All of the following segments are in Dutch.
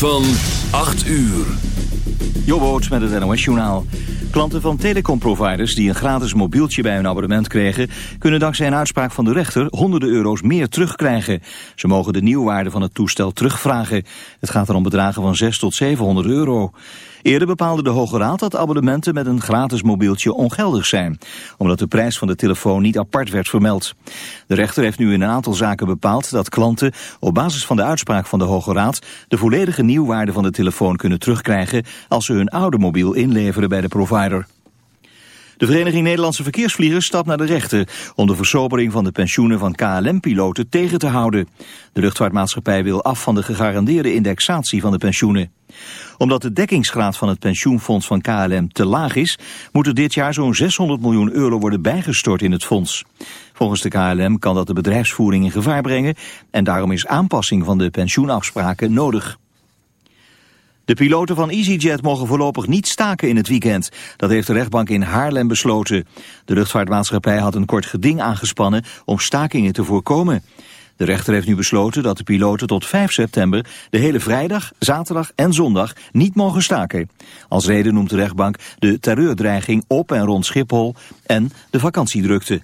Van 8 uur. Jobboot met het NOS-journaal. Klanten van telecomproviders die een gratis mobieltje bij hun abonnement kregen... kunnen dankzij een uitspraak van de rechter honderden euro's meer terugkrijgen. Ze mogen de nieuwwaarde van het toestel terugvragen. Het gaat er om bedragen van 6 tot 700 euro. Eerder bepaalde de Hoge Raad dat abonnementen met een gratis mobieltje ongeldig zijn, omdat de prijs van de telefoon niet apart werd vermeld. De rechter heeft nu in een aantal zaken bepaald dat klanten op basis van de uitspraak van de Hoge Raad de volledige nieuwwaarde van de telefoon kunnen terugkrijgen als ze hun oude mobiel inleveren bij de provider. De Vereniging Nederlandse Verkeersvliegers stapt naar de rechter... om de versobering van de pensioenen van KLM-piloten tegen te houden. De luchtvaartmaatschappij wil af van de gegarandeerde indexatie van de pensioenen omdat de dekkingsgraad van het pensioenfonds van KLM te laag is... moet er dit jaar zo'n 600 miljoen euro worden bijgestort in het fonds. Volgens de KLM kan dat de bedrijfsvoering in gevaar brengen... en daarom is aanpassing van de pensioenafspraken nodig. De piloten van EasyJet mogen voorlopig niet staken in het weekend. Dat heeft de rechtbank in Haarlem besloten. De luchtvaartmaatschappij had een kort geding aangespannen om stakingen te voorkomen. De rechter heeft nu besloten dat de piloten tot 5 september de hele vrijdag, zaterdag en zondag niet mogen staken. Als reden noemt de rechtbank de terreurdreiging op en rond Schiphol en de vakantiedrukte.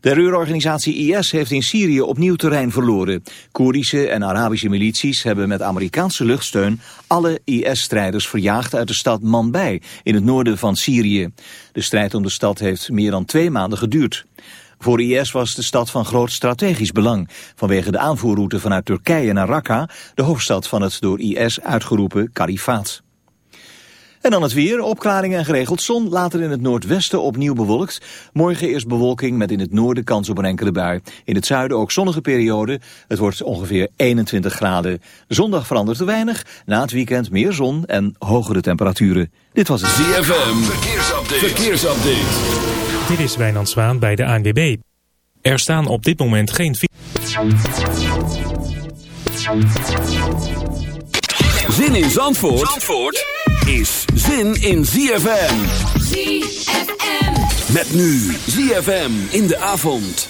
Terreurorganisatie IS heeft in Syrië opnieuw terrein verloren. Koerdische en Arabische milities hebben met Amerikaanse luchtsteun... alle IS-strijders verjaagd uit de stad Manbij in het noorden van Syrië. De strijd om de stad heeft meer dan twee maanden geduurd. Voor IS was de stad van groot strategisch belang... vanwege de aanvoerroute vanuit Turkije naar Raqqa... de hoofdstad van het door IS uitgeroepen kalifaat. En dan het weer, opklaringen en geregeld zon, later in het noordwesten opnieuw bewolkt. Morgen eerst bewolking met in het noorden kans op een enkele bui. In het zuiden ook zonnige periode, het wordt ongeveer 21 graden. Zondag verandert er weinig, na het weekend meer zon en hogere temperaturen. Dit was het ZFM, verkeersupdate. verkeersupdate. Dit is Wijnand Zwaan bij de ANWB. Er staan op dit moment geen... Zin in Zandvoort, is zin in ZFM. ZFM. Met nu ZFM in de avond.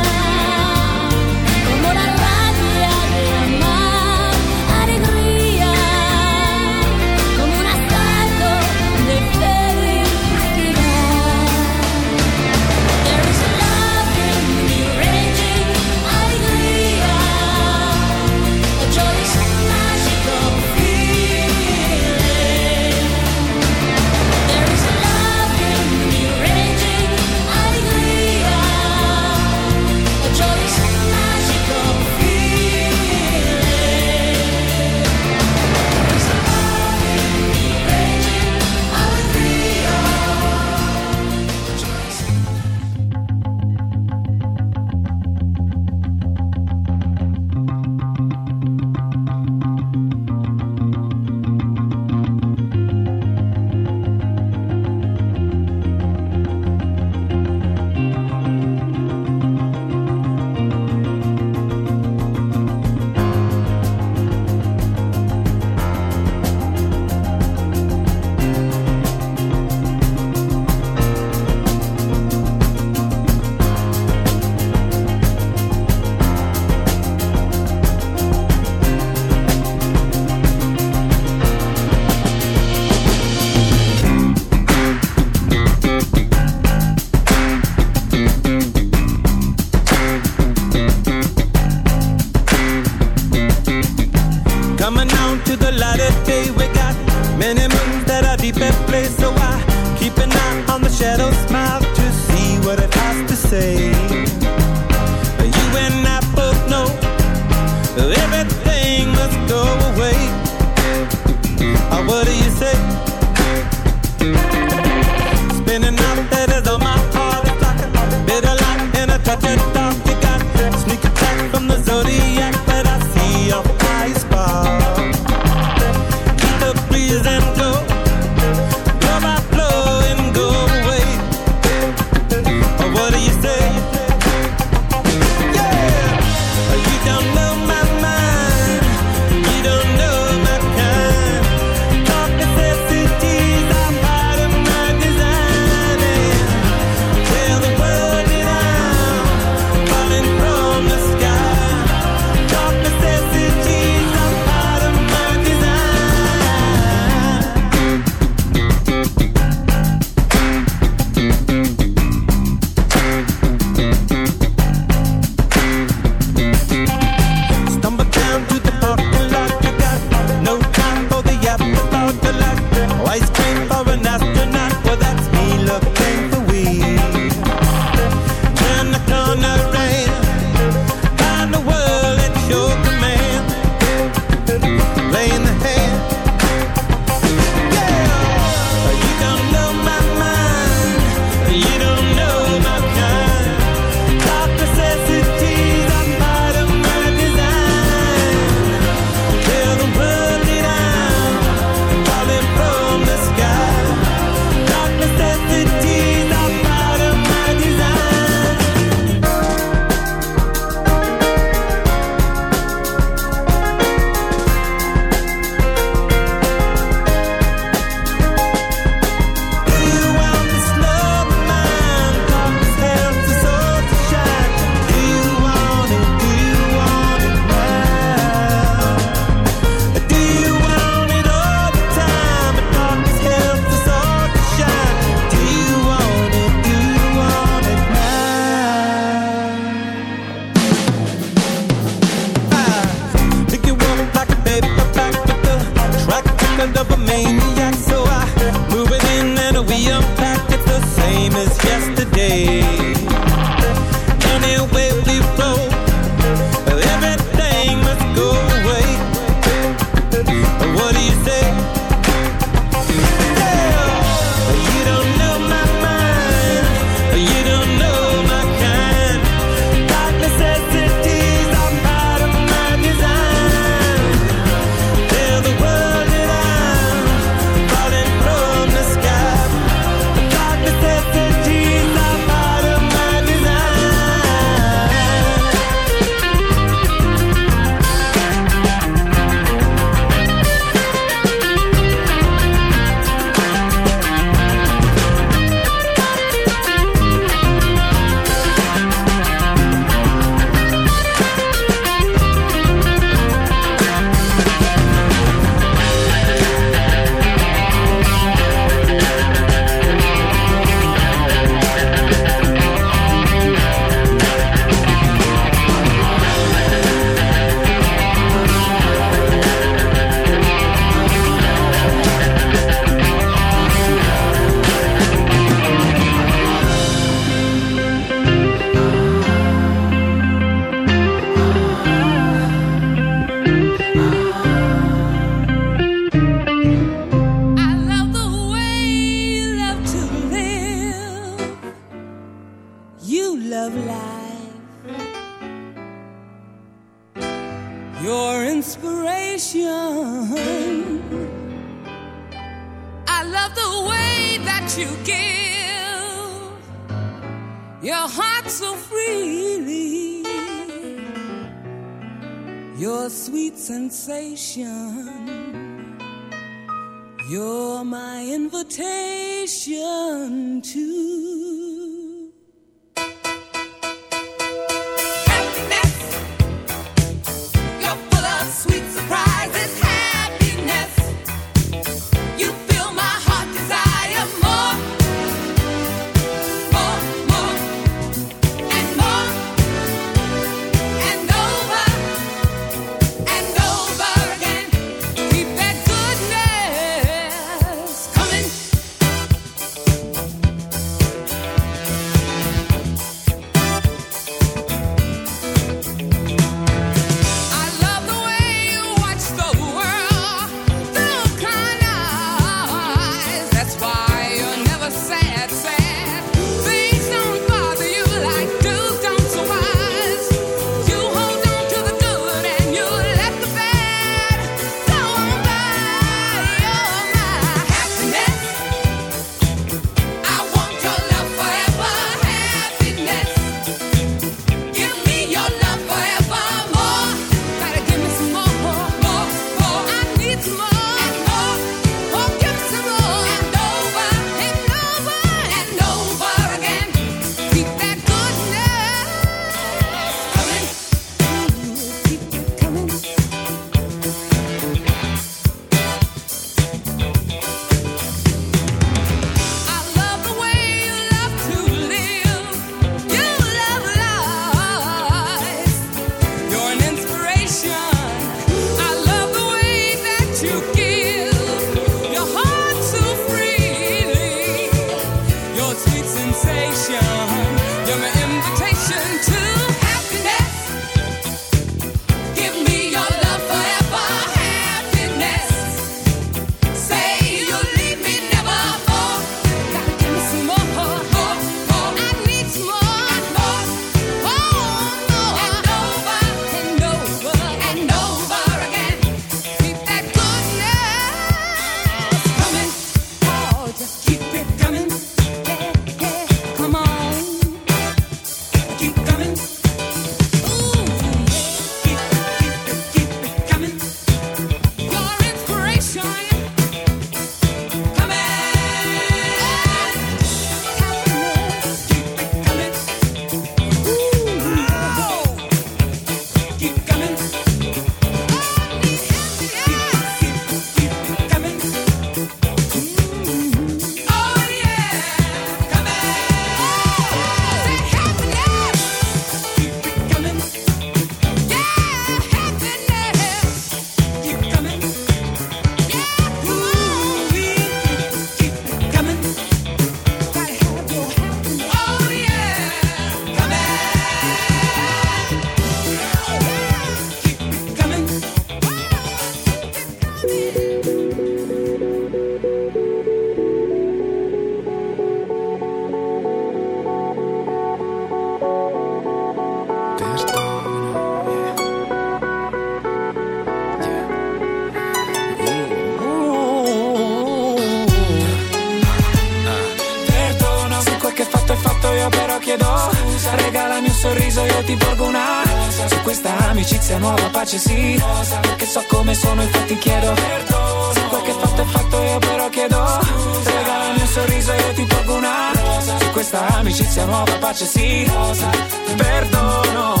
amicizia nuova, pace si osa. perdono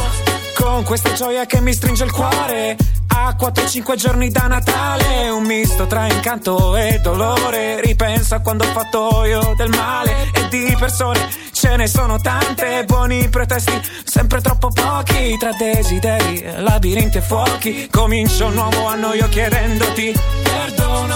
Con questa gioia che mi stringe il cuore A 4-5 giorni da Natale Un misto tra incanto e dolore Ripenso a quando ho fatto io del male E di persone ce ne sono tante Buoni pretesti, sempre troppo pochi Tra desideri, labirinti e fuochi Comincio un nuovo anno io chiedendoti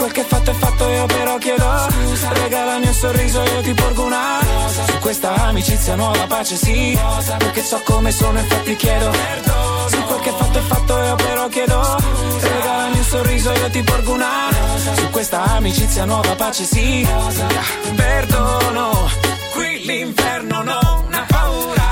quel che fatto è fatto io però chiedo Scusa. Regalami un sorriso io ti porgo una Rosa. Su questa amicizia nuova pace sì Rosa. Perché so come sono infatti chiedo Perdono. Su quel che fatto è fatto io però chiedo Scusa. Regalami un sorriso io ti porgo una Rosa. Su questa amicizia nuova pace sì Perdono Qui l'inferno no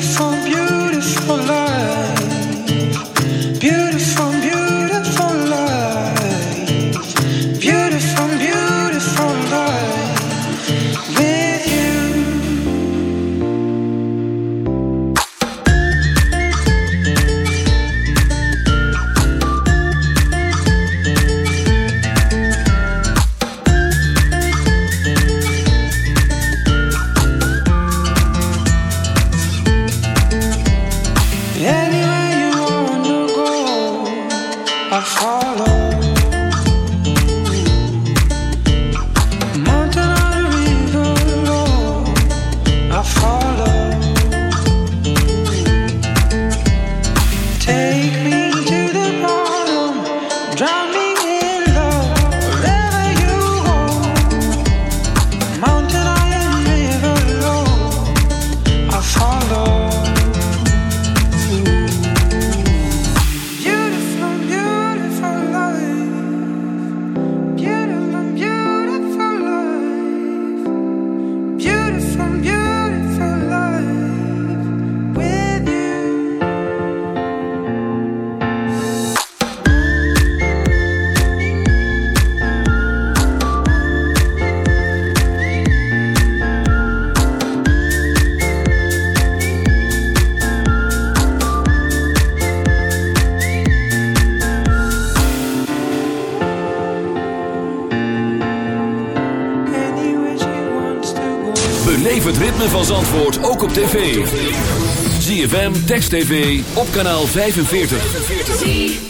before Dex TV op kanaal 45.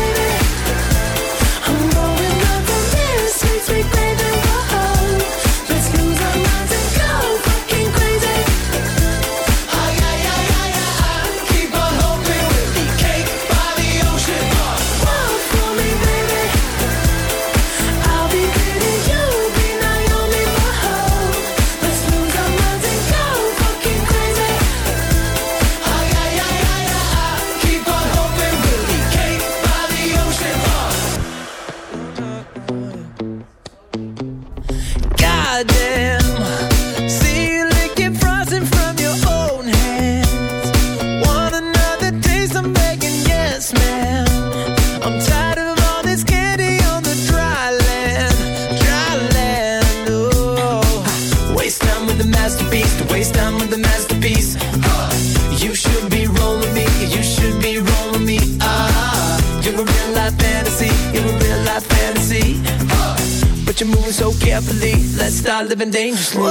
dangerously.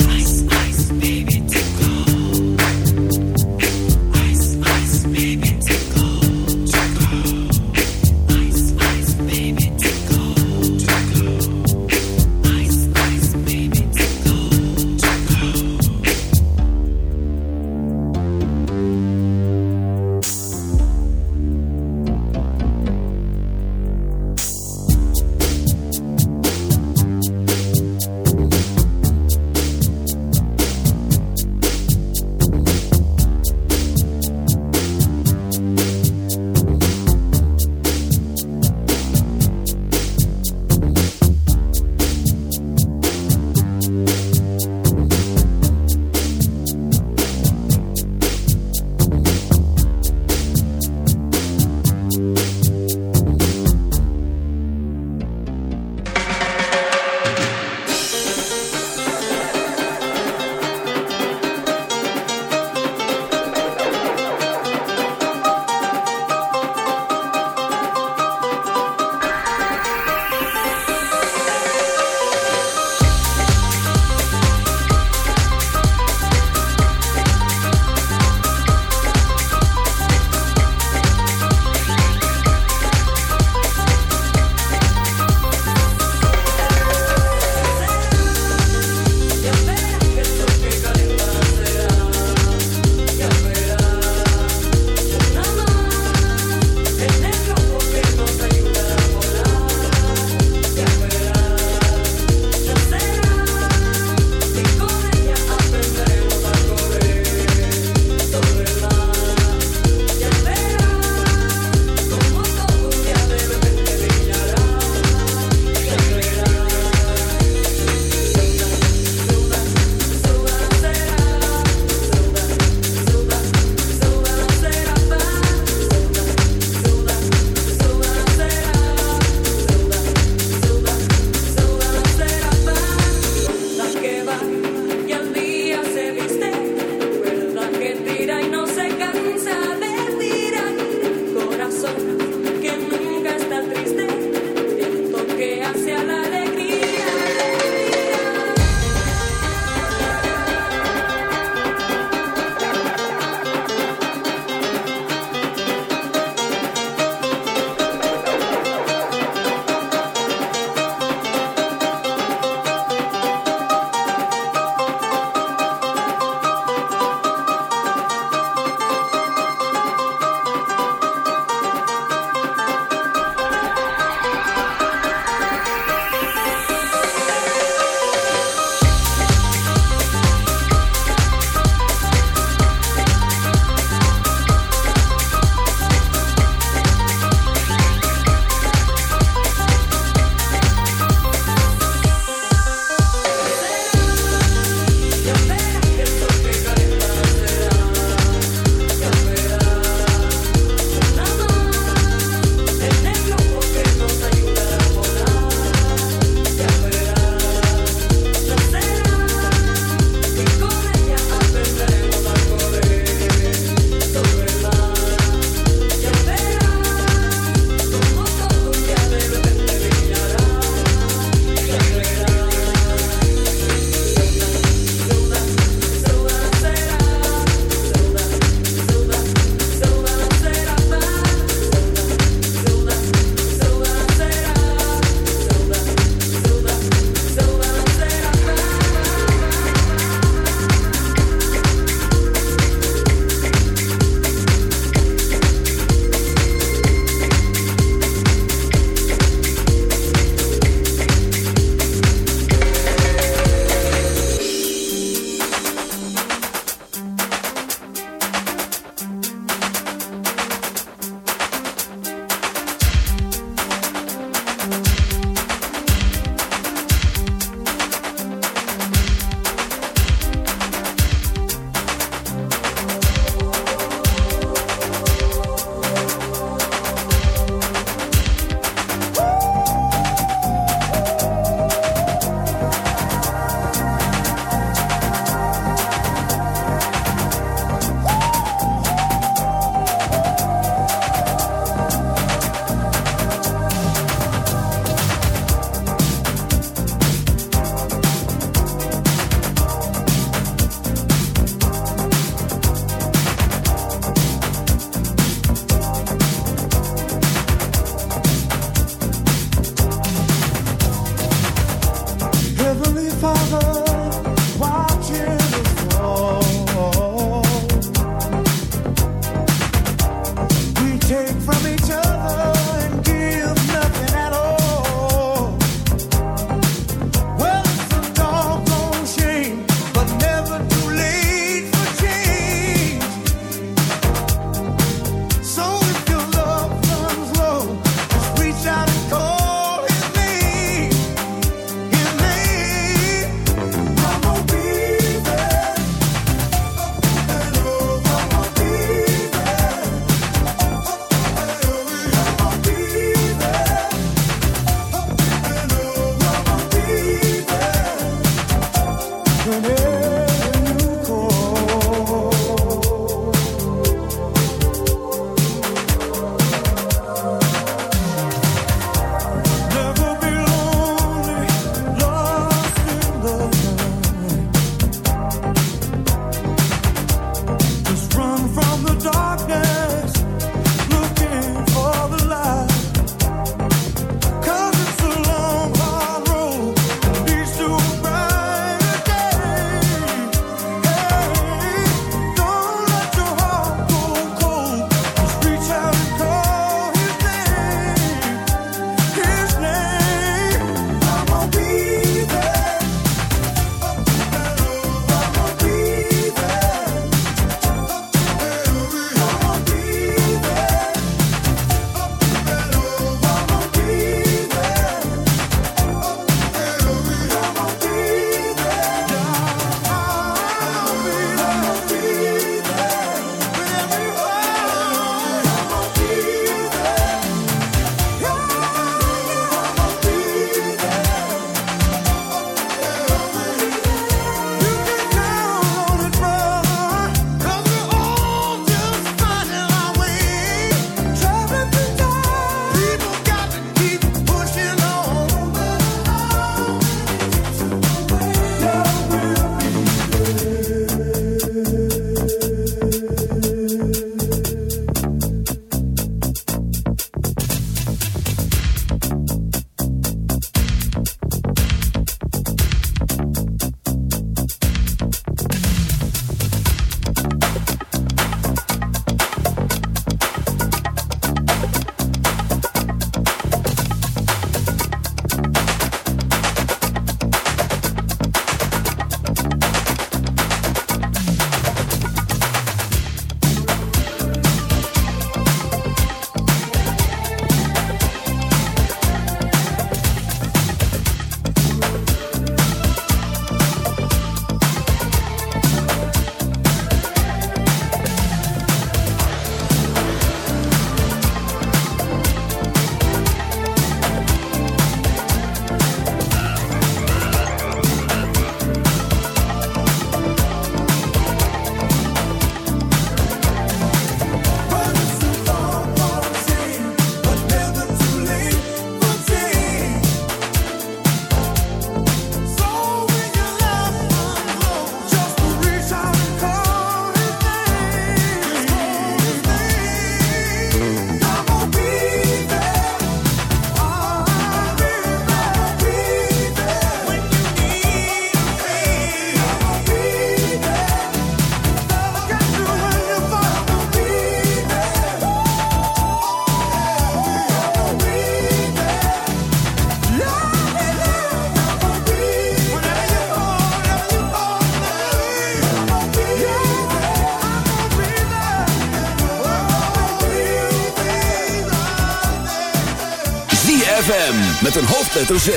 met een hoofdletter Z.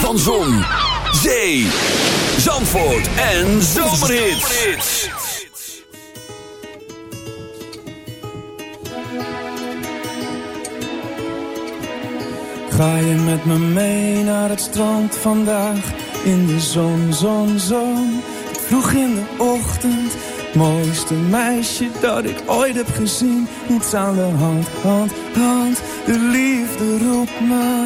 Van Zon, Zee, Zandvoort en Zomerhits. Ga je met me mee naar het strand vandaag? In de zon, zon, zon. Vroeg in de ochtend. Mooiste meisje dat ik ooit heb gezien. Niets aan de hand, hand, hand. De liefde roept me.